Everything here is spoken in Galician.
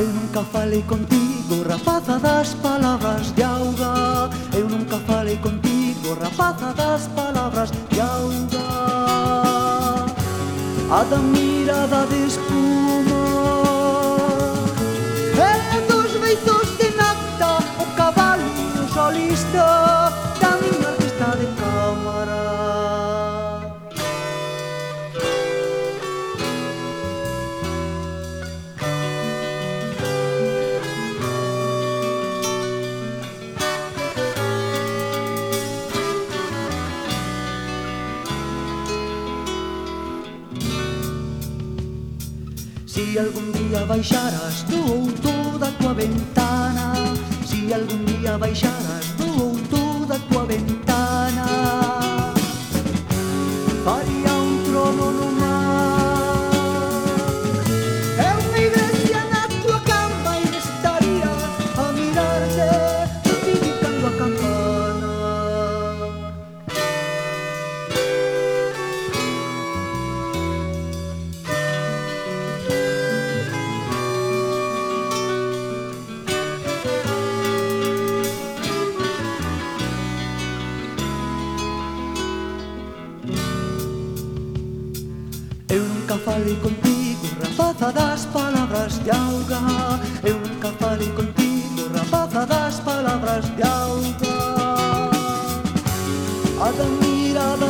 Eu nunca falei contigo, rapaza das palabras de auga. Eu nunca falei contigo, rapaza das palabras de auga. A da mirada de Si algún día baixaras tú toda a tua ventana. Si algún día baixaras tú toda a tua ventana. Faría nunca falei contigo, rapaz das palavras de alga. Eu nunca falei contigo, rapaz das palavras de alga. Adamir, Adamir.